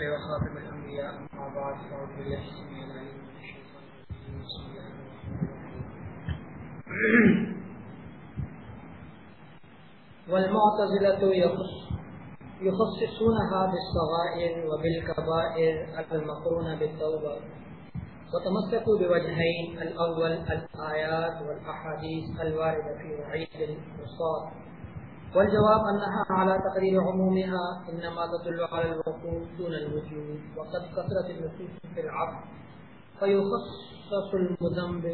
الرسل وخاتم الأنبياء أما بعد فأعوذ بالله السميع العليم من الشيطان الرجيم بسم الله الرحمن الرحيم والمعتزلة يخص يخصصونها بالصغائر وبالكبائر، المقرونة بالتوبة. وتمسكوا بوجهين، الأول الآيات والأحاديث الواردة في وعيد الوساط والجواب أنها على تقرير عمومها إنما تدل على الوقوف دون الوجود، وقد كثرت النصوص في العقل فيخصص المذنب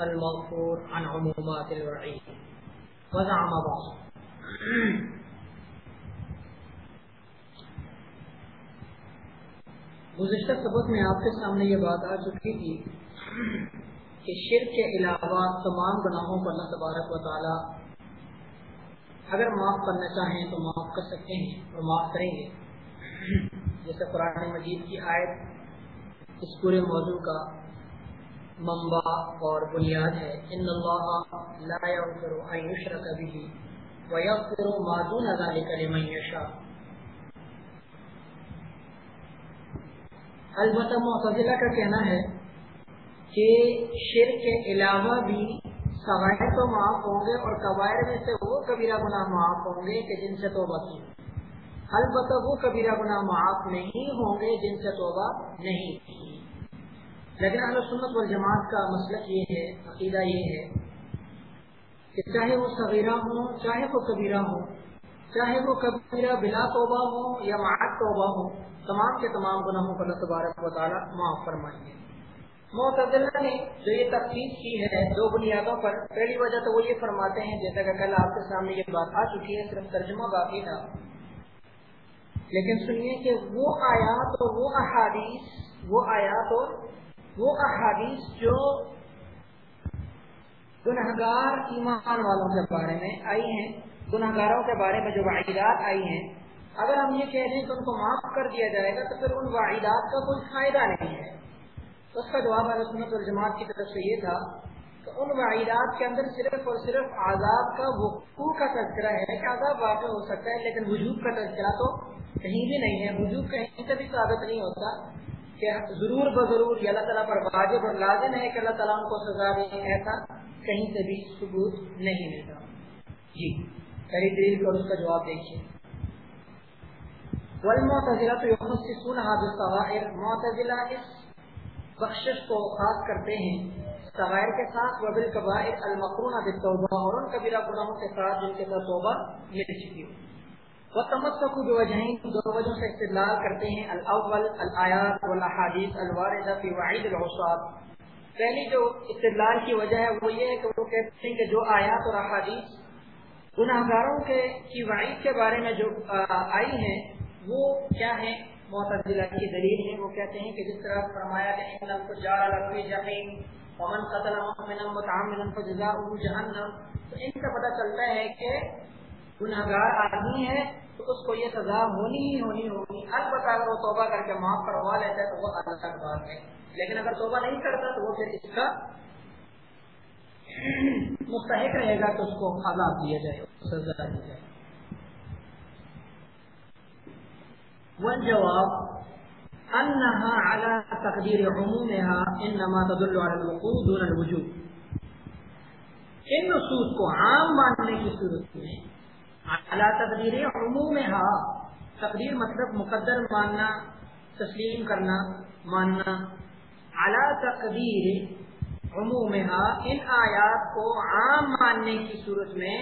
المغفور عن عمومات الوعيد. وزعم بعض. گزشتہ سبق میں آپ کے سامنے یہ بات آ چکی تھی کہ شرک کے علاوہ تمام گناہوں پر اللہ تبارک و تعالی اگر معاف کرنا چاہیں تو معاف کر سکتے ہیں اور معاف کریں گے۔ جیسے قرآن مجید کی آیت اس پورے موضوع کا منبع اور بنیاد ہے۔ ان اللہ لا يغفر ان يشرك به ويغفر ما دون ذلك لمن يشاء البتہ معتزلہ کا کہنا ہے کہ شرک کے علاوہ بھی سوائر تو معاف ہوں گے اور قبائر میں سے وہ کبیرہ گناہ معاف ہوں گے کہ جن سے توبہ کی۔ البتہ وہ کبیرہ گناہ معاف نہیں ہوں گے جن سے توبہ نہیں کی۔ لیکن اہل سنت والجماعت کا مسئلہ یہ ہے، عقیدہ یہ ہے کہ چاہے وہ صغیرہ ہوں، چاہے وہ کبیرہ ہوں، چاہے وہ کبیرہ بلا توبہ ہو یا معاف توبہ ہو تمام کے تمام گناہوں کو اللہ تبارک و تعالیٰ معاف فرمائیں گے۔ معتدلہ نے جو یہ تفصیل کی ہے دو بنیادوں پر، پہلی وجہ تو وہ یہ فرماتے ہیں، جیسا کہ کل آپ کے سامنے یہ بات آ چکی ہے، صرف ترجمہ باقی تھا۔ لیکن سنیے کہ وہ آیات اور وہ احادیث، وہ آیات اور وہ احادیث جو گنہگار ایمان والوں کے بارے میں آئی ہیں، گنہگاروں کے بارے میں جو واحدات آئی ہیں، اگر ہم یہ کہہ دیں کہ ان کو معاف کر دیا جائے گا، تو پھر ان واحدات کا کوئی فائدہ نہیں ہے۔ اس کا جواب سنت الجماعت کی طرف سے یہ تھا کہ ان واحدات کے اندر صرف اور صرف آزاد کا وقوع کا تذکرہ ہے کہ آزاد واقع ہو سکتا ہے، لیکن وجود کا تذکرہ تو کہیں بھی نہیں ہے۔ وجود کہیں سے بھی ثابت نہیں ہوتا کہ ضرور بضرور یہ اللہ تعالیٰ پر واجب اور لازم ہے کہ اللہ تعالیٰ ان کو سزا دے، ایسا کہیں سے بھی ثبوت نہیں ملتا۔ جی پہلی دلیل کر اس کا جواب دیکھیے۔ معتزلہ اس بخشش کو خاص کرتے ہیں۔ سوائر کے ساتھ وبل قبائر المقرون بالتوبہ اور ان کبیرہ گناہوں کے ساتھ جن کے ساتھ توبہ مل چکی ہو۔ وہ تمسک جو وجہیں دو وجہوں سے استدلال کرتے ہیں۔ الاول الآیات والاحادیث الواردہ فی وعید العصاب پہلی جو استدلال کی وجہ ہے وہ یہ ہے کہ وہ کہتے ہیں کہ جو آیات اور احادیث گناہ گاروں کے کی وعید کے بارے میں جو آئی ہیں، وہ کیا ہے معتزلہ کی دلیل ہے، وہ کہتے ہیں کہ جس طرح فرمایا کہ ان الفجار لفی جہنم ومن قتل مؤمنا متعمدا فجزاؤه جهنم تو ان سے پتہ چلتا ہے کہ گناہگار آدمی ہے، تو اس کو یہ سزا ہونی ہی ہونی ہونی البتہ اگر وہ توبہ کر کے معاف کروا لیتا ہے، تو وہ اللہ تک بات ہے۔ لیکن اگر توبہ نہیں کرتا، تو وہ پھر اس کا مستحق رہے گا کہ اس کو عذاب دیا جائے، سزا دی جائے۔ والجواب انها على تقدير عمومها انما تدل على الوقوع دون الوجوب ان نصوص کو عام ماننے کی صورت میں اعلی تقدیر عمومها تقدیر مطلب مقدر ماننا، تسلیم کرنا، ماننا اعلی تقدیر عمومها، ان آیات کو عام ماننے کی صورت میں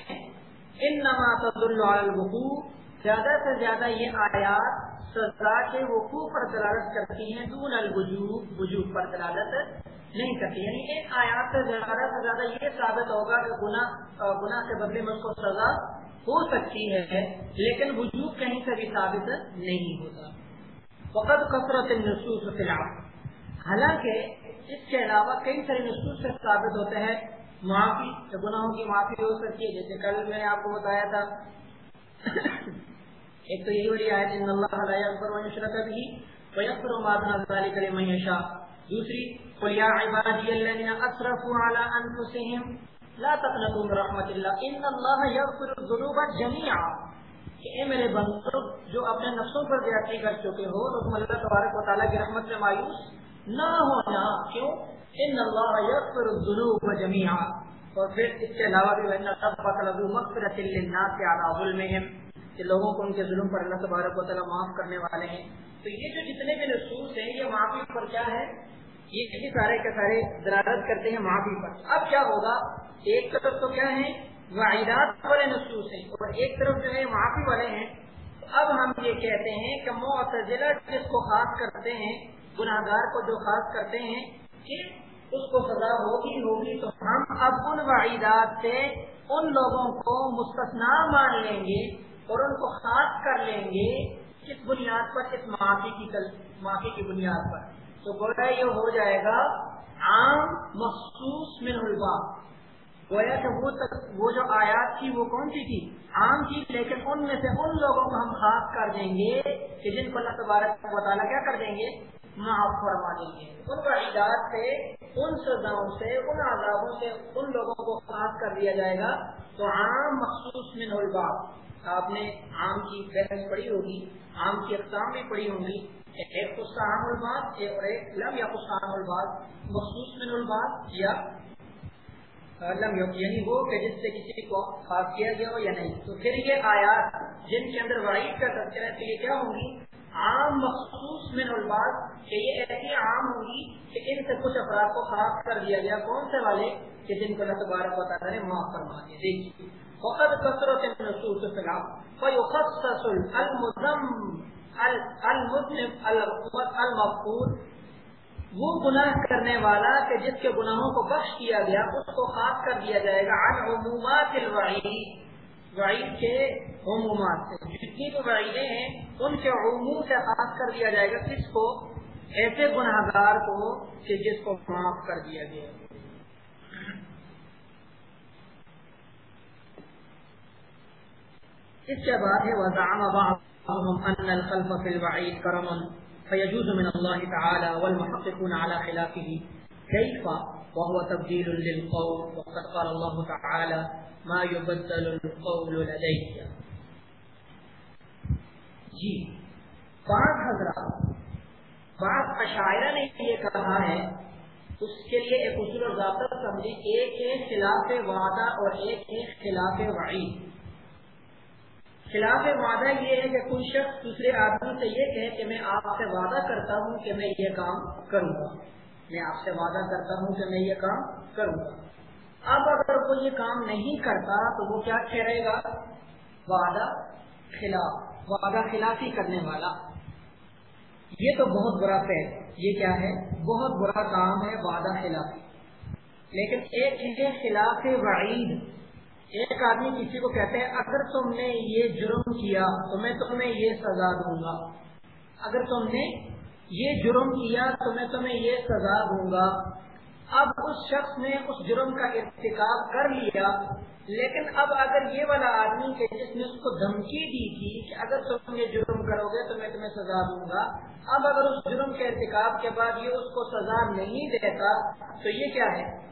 انما تدل على الوقوع زیادہ سے زیادہ یہ آیات سزا کے وقوع پر دلالت کرتی ہیں، دون الوجوب، وجوب پر دلالت نہیں کرتی۔ یعنی ایک آیات سے زیادہ سے زیادہ یہ ثابت ہوگا کہ گناہ گناہ کے بدلے میں اس کو سزا ہو سکتی ہے، لیکن وجوب کہیں سے بھی ثابت نہیں ہوتا فقط کثرت نصوص خلاف حالانکہ اس کے علاوہ کئی سارے نصوص سے ثابت ہوتے ہیں۔ معافی، گناہوں کی معافی ہو سکتی ہے، جیسے کل میں آپ کو بتایا تھا۔ ایک تو یہی بڑی آیت ان اللہ لا یغفر من یشرک به ویغفر ما دون ذلك لمن یشاء. دوسری، قل یا عبادی الذین اسرفوا علی انفسهم لا تقنطوا من رحمت اللہ، ان اللہ یغفر الذنوب جميعا کہ اے میرے بندو، جو اپنے نفسوں پر زیادتی کر چکے ہو، تو تم اللہ تبارک و تعالیٰ کی رحمت سے مایوس نہ ہونا، کیوں؟ ان اللہ یغفر الذنوب جميعا اور پھر اس کے علاوہ بھی وہ سب فضل مغفرۃ للناس على ظلمهم۔ کہ لوگوں کو ان کے ظلم پر اللہ تبارک و تعالیٰ معاف کرنے والے ہیں۔ تو یہ جو جتنے بھی نصوص ہیں، یہ معافی پر کیا ہے؟ یہ کسی سارے کے سارے درارت کرتے ہیں معافی پر۔ اب کیا ہوگا؟ ایک طرف تو کیا ہے وعیدات والے نصوص ہیں۔ اور ایک طرف جو ہے، معافی والے ہیں۔ اب ہم یہ کہتے ہیں کہ معتزلہ جس کو خاص کرتے ہیں گناہ گار کو جو خاص کرتے ہیں، کہ اس کو سزا ہوگی ہوگی، تو ہم اب ان وعیدات سے ان لوگوں کو مستثنا مان لیں گے۔ اور ان کو خاص کر لیں گے کس بنیاد پر، اس معافی کی معافی کی بنیاد پر۔ تو گویا یہ ہو جائے گا، عام مخصوص من البا گویا کہ وہ تک، وہ جو آیات تھی وہ کون سی تھی؟ عام تھی، لیکن ان میں سے ان لوگوں کو ہم خاص کر دیں گے کہ جن کو اللہ تبارک مطالعہ کیا کر دیں گے؟ معاف فرما دیں گے۔ ان کا سے، ان سزاؤں سے، ان عذابوں سے، ان لوگوں کو خاص کر دیا جائے گا۔ تو عام مخصوص من الباب۔ آپ نے عام کی بحث پڑھی ہوگی، عام کی اقسام بھی پڑھی ہوں گی۔ ایک خصہ عام الباد اور ایک لم یا خصہ عام الباد، مخصوص من الباد یا لم یعنی وہ کہ جس سے کسی کو خاص کیا گیا ہو یا نہیں۔ تو پھر یہ آیات جن کے اندر وعید کا تذکرہ ہے، تو یہ کیا ہوں گی؟ عام مخصوص من الباد کہ یہ ایسی عام ہوں گی کہ ان سے کچھ افراد کو خاص کر دیا گیا۔ کون سے والے؟ کہ جن کو اللہ تبارک و تعالیٰ نے معاف فرما دیا۔ دیکھیے۔ وقت کثرت نصوص السلام فیخصص المذم المذنب المغفور وہ گناہ کرنے والا کہ جس کے گناہوں کو بخش کیا گیا، اس کو خاص کر دیا جائے گا، عن عمومات الوعید، وعید کے عمومات سے۔ جتنی بھی وعیدیں ہیں، ان کے عموم سے خاص کر دیا جائے گا، کس کو؟ ایسے گناہ گار کو کہ جس کو معاف کر دیا گیا۔ اس کے بعد ہے، وزعم بعضهم ان الخلف في الوعید کرم فيجوز من الله تعالى والمحققون على خلافه. كيف؟ وهو تبديل للقول، وقد قال الله تعالى ما يبدل القول لدي جی بعض حضرات، بعض اشاعرہ نے یہ کہا ہے، اس کے لیے ایک اصول و ضابطہ سمجھی ایک ہے خلاف وعدہ اور ایک ہے خلاف وعید. خلاف وعدہ یہ ہے کہ کوئی شخص دوسرے آدمی سے یہ کہے کہ میں آپ سے وعدہ کرتا ہوں کہ میں یہ کام کروں گا۔ میں آپ سے وعدہ کرتا ہوں کہ میں یہ کام کروں گا۔ اب اگر وہ یہ کام نہیں کرتا تو وہ کیا ٹھہرے گا؟ وعدہ خلاف، وعدہ خلافی کرنے والا۔ یہ تو بہت برا فیل یہ کیا ہے؟ بہت برا کام ہے وعدہ خلافی۔ لیکن ایک ہے خلاف وعید۔ ایک آدمی کسی کو کہتے ہیں اگر تم نے یہ جرم کیا، تو میں تمہیں یہ سزا دوں گا۔ اگر تم نے یہ جرم کیا، تو میں تمہیں یہ سزا دوں گا۔ اب اس شخص نے اس جرم کا ارتکاب کر لیا، لیکن اب اگر یہ والا آدمی کہ جس نے اس کو دھمکی دی تھی کہ اگر تم یہ جرم کرو گے، تو میں تمہیں سزا دوں گا۔ اب اگر اس جرم کے ارتکاب کے بعد یہ اس کو سزا نہیں دیتا، تو یہ کیا ہے؟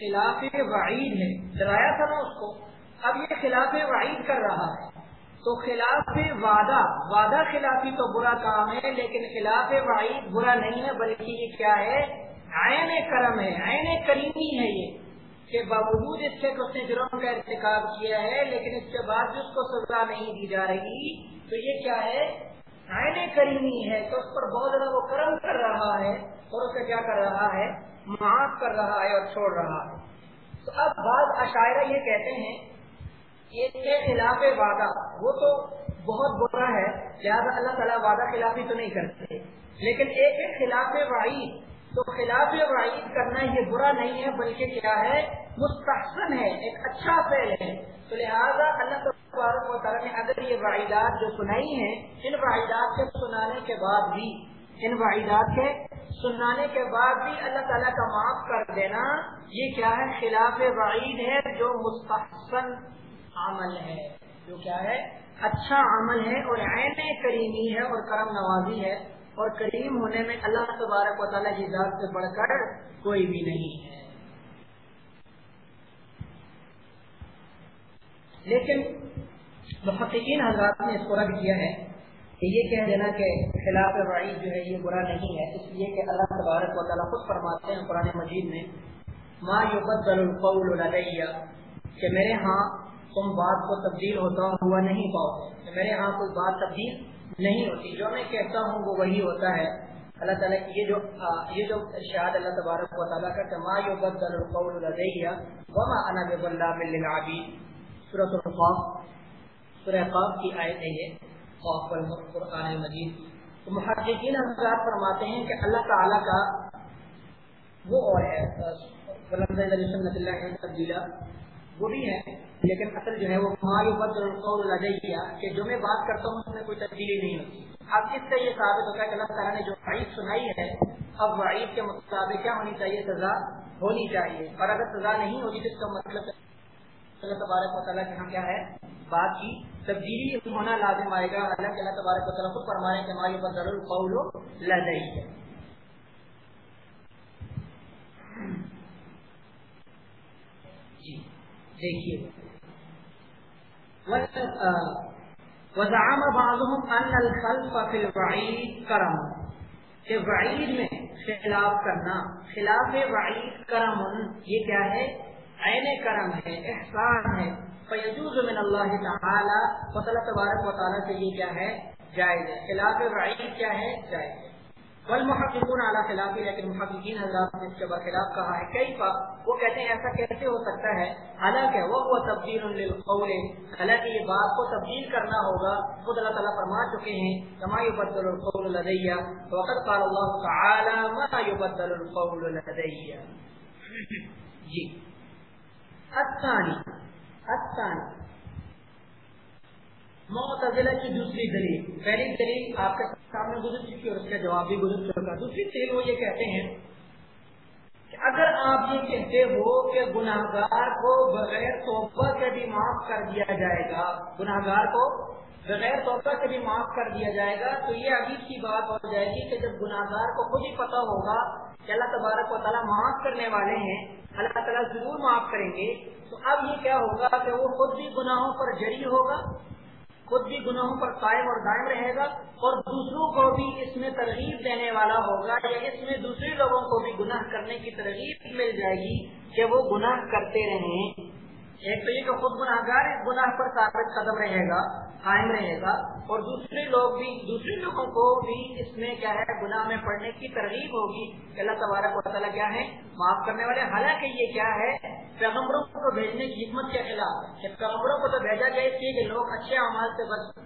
خلاف وعید ہے۔ ڈرایا تھا نا اس کو۔ اب یہ خلاف وعید کر رہا ہے۔ تو خلاف وعدہ وعدہ خلافی تو برا کام ہے، لیکن خلاف وعید برا نہیں ہے، بلکہ یہ کیا ہے؟ عین کرم ہے، عین کریمی ہے یہ۔ کہ باوجود اس کے اس نے جرم کا ارتکاب کیا ہے، لیکن اس کے بعد بھی اس کو سزا نہیں دی جا رہی، تو یہ کیا ہے؟ عین کریمی ہے۔ تو اس پر بہت زیادہ وہ کرم کر رہا ہے، اور اسے کیا کر رہا ہے؟ معاف کر رہا ہے اور چھوڑ رہا ہے۔ تو اب بعض عشاعرہ یہ کہتے ہیں کہ خلاف وعدہ، وہ تو بہت برا ہے، لہٰذا اللہ تعالیٰ وعدہ خلافی تو نہیں کرتے۔ لیکن ایک ہے خلاف وعید۔ تو خلاف وعید کرنا یہ برا نہیں ہے، بلکہ کیا ہے؟ مستحسن ہے، ایک اچھا فعل ہے۔ تو لہٰذا اللہ تبارک و تعالیٰ نے اگر یہ واحدات جو سنائی ہیں، ان واحدات کے سنانے کے بعد بھی، ان واحدات کے سنانے کے بعد بھی اللہ تعالیٰ کا معاف کر دینا، یہ کیا ہے؟ خلاف وعید ہے جو مستحسن عمل ہے۔ جو کیا ہے؟ اچھا عمل ہے اور عین کریمی ہے اور کرم نوازی ہے۔ اور کریم ہونے میں اللہ تبارک و تعالیٰ کی ذات سے بڑھ کر کوئی بھی نہیں ہے۔ لیکن محققین حضرات نے اس کو رد کیا ہے۔ کہ یہ کہہ دینا کہ خلاف وعید جو ہے یہ برا نہیں ہے، اس لیے کہ اللہ تبارک و تعالیٰ خود فرماتے ہیں قرآن مجید میں، ما يبدل القول لدي کہ میرے ہاں تم بات کو تبدیل ہوتا ہوا نہیں پاؤ۔ کہ میرے ہاں کوئی بات تبدیل نہیں ہوتی۔ جو میں کہتا ہوں وہ وہی ہوتا ہے۔ اللہ تعالیٰ کی یہ جو یہ جو ارشاد اللہ تبارک و تعالیٰ کا ما يبدل القول لدي وما انا بظلام للعبید۔ سورۃ القاف سورہ قاف کی آیت ہے یہ۔ قاف والقرآن مجید۔ تو محققین حضرات فرماتے ہیں کہ اللہ تعالیٰ کا وہ اور ہے تبدیلا۔ وہ بھی ہے لیکن اصل جو ہے وہ کہ جو میں بات کرتا ہوں اس میں کوئی تبدیلی نہیں ہوتی۔ اب اس سے یہ ثابت ہوتا ہے کہ اللہ تعالیٰ نے جو وعید سنائی ہے، اب وعید کے مطابق کیا ہونی چاہیے؟ سزا ہونی چاہیے۔ اور اگر سزا نہیں ہوگی تو اس کا مطلب اللہ تبارک و تعالیٰ کے یہاں کیا ہے؟ بات کی تبدیلی ہونا لازم آئے گا۔ اللہ کے اللہ تبارک و تعالیٰ خود فرمائے کہ ہماری پر ضرور قول لدئی ہے۔ جی دیکھیے۔ وزعم بعضهم ان الخلف في الوعید کرم۔ کہ وعید میں خلاف کرنا، خلاف وعید کرم یہ کیا ہے؟ عین کرم ہے، احسان ہے۔ فیجوز من اللہ تعالی فصلہ تبارک و تعالی سے یہ کیا ہے؟ جائز ہے۔ خلاف وعید کیا ہے؟ جائز ہے۔ والمحققون علی خلاف، لیکن محققین حضرات نے اس کے برخلاف کہا ہے۔ کئی پا وہ کہتے ہیں ایسا کیسے ہو سکتا ہے؟ حالانکہ وہ وہ تبدیل للقول، حالانکہ یہ بات کو تبدیل کرنا ہوگا۔ خود اللہ تعالیٰ فرما چکے ہیں، کما یبدل القول لدیہ وقد قال اللہ تعالی ما یبدل القول لدیہ جی۔ الثانی الثانی معتزلہ کی دوسری دلیل، پہلی دلیل آپ کے سامنے گزر چکی اور اس کا جواب بھی گزر چکا۔ دوسری دلیل وہ یہ کہتے ہیں اگر آپ یہ کہتے ہو کہ گناہ گار کو بغیر توبہ کے بھی معاف کر دیا جائے گا گناہ گار کو بغیر توبہ کے بھی معاف کر دیا جائے گا، تو یہ عجیب کی بات ہو جائے گی کہ جب گناہ گار کو خود ہی پتا ہوگا کہ اللہ تبارک و تعالیٰ معاف کرنے والے ہیں، اللہ تعالیٰ ضرور معاف کریں گے، تو اب یہ کیا ہوگا کہ وہ خود بھی گناہوں پر جری ہوگا؟ خود بھی گناہوں پر قائم اور دائم رہے گا اور دوسروں کو بھی اس میں ترغیب دینے والا ہوگا یا اس میں دوسرے لوگوں کو بھی گناہ کرنے کی ترغیب مل جائے گی کہ وہ گناہ کرتے رہیں۔ ایک تو یہ کہ خود گناہ گار اس گناہ پر ثابت قدم رہے گا، قائم رہے گا، اور دوسرے لوگ بھی، دوسرے لوگوں کو بھی اس میں کیا ہے، گناہ میں پڑھنے کی ترغیب ہوگی۔ کہ اللہ تبارک و تعالیٰ کیا ہے معاف کرنے والے۔ حالانکہ یہ کیا ہے، پیغمبروں کو بھیجنے کی حکمت کے خلاف کہ پیغمبروں کو تو بھیجا گیا اس لیے کہ لوگ اچھے اعمال سے بچ،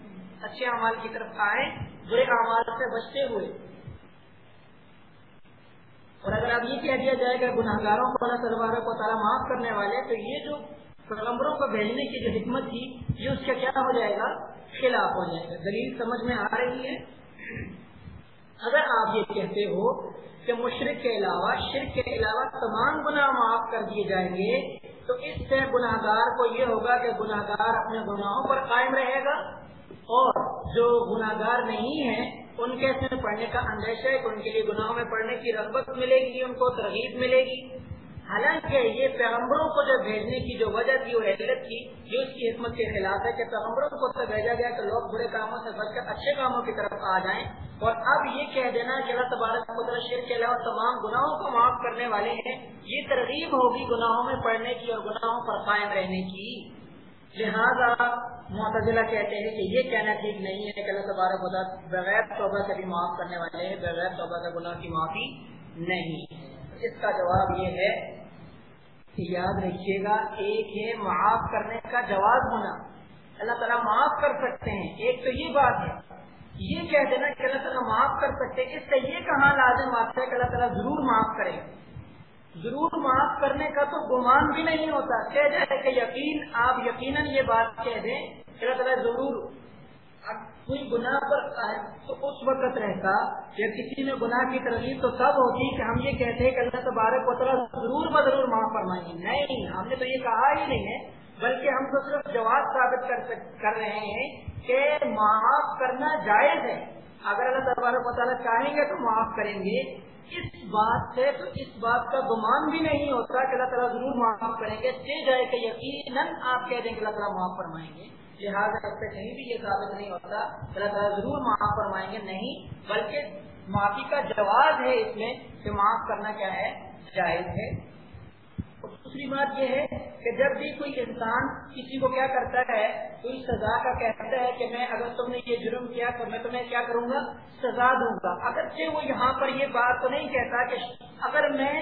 اچھے اعمال کی طرف آئے، برے اعمال سے بچتے ہوئے۔ اور اگر اب یہ کہہ دیا جائے گا گناہ گاروں کو اللہ تبارک و تعالیٰ معاف کرنے والے تو یہ جو پیغمبروں کو بھیجنے کی جو حکمت تھی، یہ اس کا کیا ہو جائے گا؟ خلاف ہو جائے گا۔ دلیل سمجھ میں آ رہی ہے؟ اگر آپ یہ کہتے ہو کہ مشرق کے علاوہ، شرک کے علاوہ تمام گناہ معاف کر دیے جائیں گے، تو اس سے گناہ گار کو یہ ہوگا کہ گناہ گار اپنے گناہوں پر قائم رہے گا۔ اور جو گناہ گار نہیں ہے ان کے پڑھنے کا اندیشہ ہے ان کے لیے گناہوں میں پڑھنے کی رغبت ملے گی، ان کو ترغیب ملے گی۔ حالانکہ یہ پیغمبروں کو جو بھیجنے کی جو وجہ تھی، وہ علت تھی جو اس کی حکمت کے خلاف ہے کہ پیغمبروں کو تو بھیجا گیا کہ لوگ برے کاموں سے بچ کر اچھے کاموں کی طرف آ جائیں۔ اور اب یہ کہہ دینا کہ اللہ تبارک قدرت شیر کے علاوہ تمام گناہوں کو معاف کرنے والے ہیں۔ یہ ترغیب ہوگی گناہوں میں پڑھنے کی اور گناہوں پر قائم رہنے کی۔ لہٰذا معتزلہ کہتے ہیں کہ یہ کہنا ٹھیک نہیں ہے کہ اللہ تبارک بغیر توبہ سے بھی معاف کرنے والے ہیں، بغیر توبہ سے گناہ کی معافی نہیں اس کا جواب یہ ہے کہ یاد رکھیے گا، ایک ہے معاف کرنے کا جواب ہونا۔ اللہ تعالیٰ معاف کر سکتے ہیں۔ ایک تو یہ بات ہے، یہ کہہ دینا کہ اللہ تعالیٰ معاف کر سکتے ہیں۔ اس سے یہ کہاں لازم آتا ہے کہ اللہ تعالیٰ ضرور معاف کرے۔ ضرور معاف کرنے کا تو گمان بھی نہیں ہوتا۔ کہہ جائے کہ یقین، آپ یقیناً یہ بات کہہ دیں کہ اللہ تعالیٰ ضرور کوئی گناہ پر تو اس وقت رہتا یا کسی میں گناہ کی ترغیب تو تب ہوتی کہ ہم یہ کہتے ہیں کہ اللہ تبارک و تعالیٰ ضرور بدرور معاف فرمائیں گے۔ نہیں، ہم نے تو یہ کہا ہی نہیں ہے، بلکہ ہم تو صرف جواب ثابت کر رہے ہیں کہ معاف کرنا جائز ہے۔ اگر اللہ تبارک و تعالیٰ چاہیں گے تو معاف کریں گے۔ اس بات سے تو اس بات کا گمان بھی نہیں ہوتا کہ اللہ تعالیٰ ضرور معاف کریں گے۔ جائے کہ یقیناً آپ کہہ دیں کہ اللہ تعالیٰ معاف فرمائیں گے۔ لہٰذا اس پہ کہیں بھی یہ ثابت نہیں ہوتا۔ اللہ تعالیٰ ضرور معاف فرمائیں گے۔ نہیں، بلکہ معافی کا جواز ہے اس میں کہ معاف کرنا کیا ہے؟ جائز ہے۔ دوسری بات یہ ہے کہ جب بھی کوئی انسان کسی کو کیا کرتا ہے، کوئی سزا کا کہتا ہے کہ میں اگر تم نے یہ جرم کیا تو میں تمہیں کیا کروں گا؟ سزا دوں گا۔ اگرچہ وہ یہاں پر یہ بات تو نہیں کہتا کہ اگر میں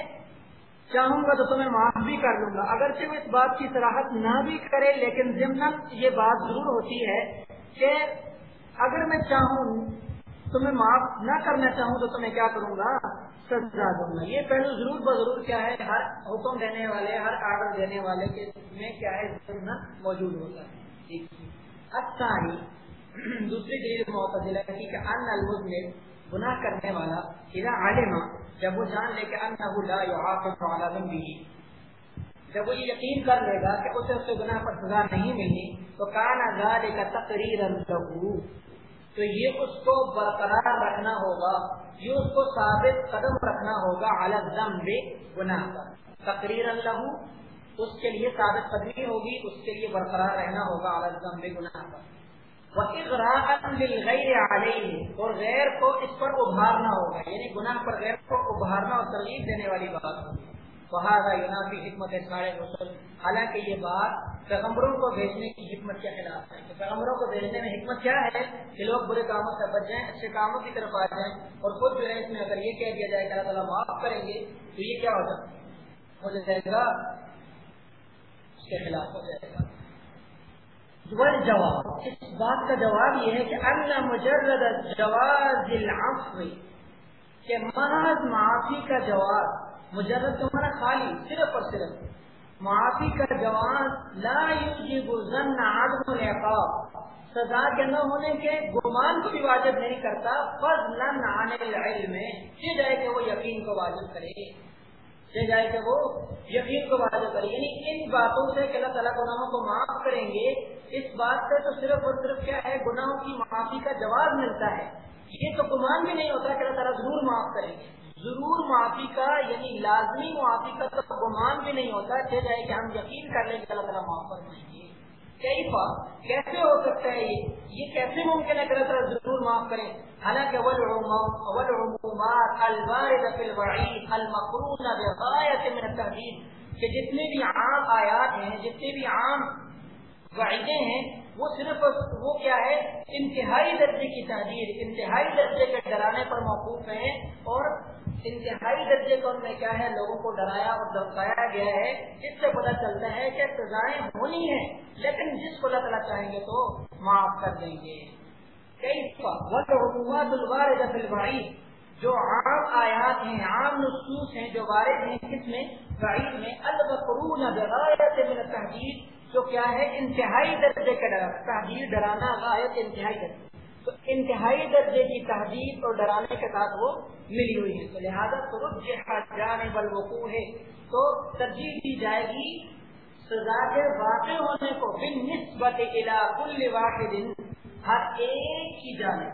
چاہوں گا تو تمہیں معاف بھی کر لوں گا۔ اگرچہ وہ اس بات کی صلاحت نہ بھی کرے، لیکن ضمن یہ بات ضرور ہوتی ہے کہ اگر میں چاہوں، تمہیں معاف نہ کرنا چاہوں تو تمہیں کیا کروں گا؟ سزا دوں گا۔ یہ پہلو ضرور بضرور کیا ہے، ہر حکم دینے والے، ہر آرڈر دینے والے کے میں کیا ہے موجود ہوتا ہے۔ اچھا ہی دوسری دلیل معتدل ہے کہ ان المزمل گناہ کرنے والا، اذا علم، جب وہ جان لے کہ انه لا يعاقب على ذنبه جب وہ یہ یقین کر لے گا کہ اسے اس کے گناہ پر سزا نہیں ملی، تو کانا ذلك تقریرا له۔ تو یہ اس کو برقرار رکھنا ہوگا، یہ اس کو ثابت قدم رکھنا ہوگا الزم گناہ پر۔ تقریر اللہ اس کے لیے ثابت قدمی ہوگی، اس کے لیے برقرار رہنا ہوگا الزم گناہ پر۔ اور غیر کو اس پر ابھارنا ہوگا یعنی گناہ پر غیر کو ابھارنا اور ترغیب دینے والی بات۔ ہوگی ینافی حکمت سارے رسول حالانکہ یہ بات پیغمبروں کو بھیجنے کی حکمت کے خلاف ہے۔ کہ پیغمبروں کو بھیجنے میں حکمت کیا ہے؟ کہ لوگ برے کاموں سے بچ جائیں، اچھے کاموں کی طرف آ جائیں اور خود جو ہے اس میں اگر یہ کہہ دیا جائے کہ اللہ تعالیٰ معاف کریں گے، تو یہ کیا ہو جائے ہو جائے گا، اس کے خلاف ہو جائے گا۔ جواب اس بات کا جواب یہ ہے کہ اللہ مجرد جواز العفو، کہ محض معافی کا جواب، مجرد تمہارا خالی، صرف اور صرف۔ معافی کا جوان لا یجب ظن عدم العقاب۔ سزا کے نہ ہونے کے گمان کو بھی واجب نہیں کرتا، فضلا عن العلم۔ یہ جائے کہ وہ یقین کو واجب کرے۔ یہ جائے کہ وہ یقین کو واجب کرے۔ یعنی ان باتوں سے کہ اللہ تعالیٰ گناہوں کو معاف کریں گے اس بات سے تو صرف اور صرف کیا ہے؟ گناہوں کی معافی کا جواب ملتا ہے۔ یہ تو گمان بھی نہیں ہوتا کہ اللہ تعالیٰ ضرور معاف کریں گے۔ ضرور معافی کا یعنی لازمی معافی کا تو گمان بھی نہیں ہوتا کہ جائے کہ ہم یقین کر لیں گے اللہ تعالیٰ معاف کر دیں گے۔ کئی کیسے ہو سکتا ہے یہ؟ یہ کیسے ممکن ہے کہ اللہ تعالیٰ ضرور معاف کریں؟ حالانکہ کہ جتنے بھی عام آیات ہیں جتنے بھی عام وعیدیں ہیں، وہ صرف وہ کیا ہے، انتہائی درجے کی تحریر، انتہائی درجے کے ڈرانے پر موقوف ہیں اور انتہائی درجے کو ان میں کیا ہے، لوگوں کو ڈرایا اور دبکایا گیا ہے، اس سے پتہ چلتا ہے کہ سزائیں ہونی ہیں، لیکن جس کو اللہ تعالیٰ چاہیں گے تو معاف کر دیں گے۔ حکومت جو عام آیات ہیں، عام نصوص ہیں، جو وارد ہیں کس میں بعید میں، البقرون من تحریر جو کیا ہے؟ انتہائی درجے کا ڈرا تحریر ڈرانا غائب انتہائی درجے۔ تو انتہائی درجے کی تحدید اور ڈرانے کے ساتھ وہ ملی ہوئی ہے۔ تو لہٰذا جانے بل وقوع ہے۔ تو ترجیح دی جائے گی سزا کے واقع ہونے کو بن نسبت کل واقع ہر ایک کی جانب۔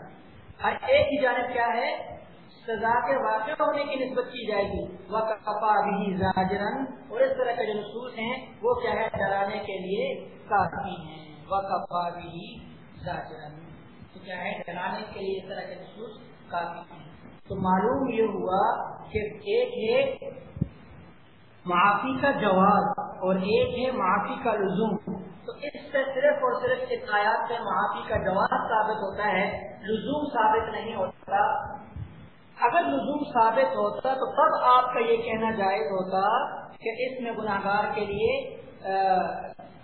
ہر ایک کی جانب کیا ہے؟ سزا کے واقع ہونے کی نسبت کی جائے گی۔ وہ کپا بھی زاجرن اور اس طرح کے جو نصوص ہیں، وہ کیا ہے؟ ڈرانے کے لیے کافی ہیں۔ وہ کپا بھی زاجرن کیا ہے؟ ڈرانے کے لیے اس طرح کے نصوص کافی ہیں۔ تو معلوم یہ ہوا کہ ایک ہے معافی کا جواب اور ایک ہے معافی کا لزوم۔ تو اس سے صرف اور صرف اس آیات سے معافی کا جواب ثابت ہوتا ہے۔ لزوم ثابت نہیں ہوتا۔ اگر لزوم ثابت ہوتا تو تب آپ کا یہ کہنا جائز ہوتا کہ اس میں گناہ گار کے لیے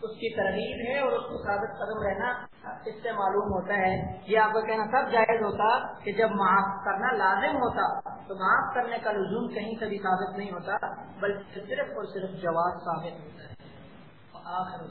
اس کی ترغیب ہے اور اس کو ثابت قدم رہنا اس سے معلوم ہوتا ہے۔ یہ آپ کو کہنا سب جائز ہوتا کہ جب معاف کرنا لازم ہوتا، تو معاف کرنے کا لزوم کہیں سے بھی ثابت نہیں ہوتا، بلکہ صرف اور صرف جواب ثابت ہوتا ہے۔ آخر